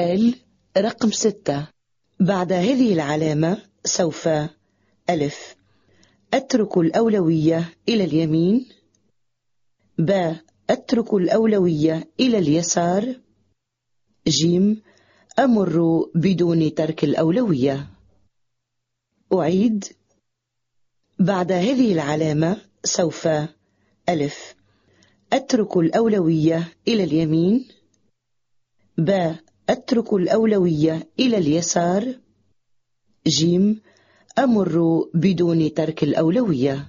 سؤال رقم ستة. بعد هذه العلامة سوف ألف. أترك الأولوية إلى اليمين. ب. أترك الأولوية إلى اليسار. جيم أمر بدون ترك الأولوية. أعيد. بعد هذه العلامة سوف ألف. أترك الأولوية إلى اليمين. ب. أترك الأولوية إلى اليسار. جيم أمر بدون ترك الأولوية.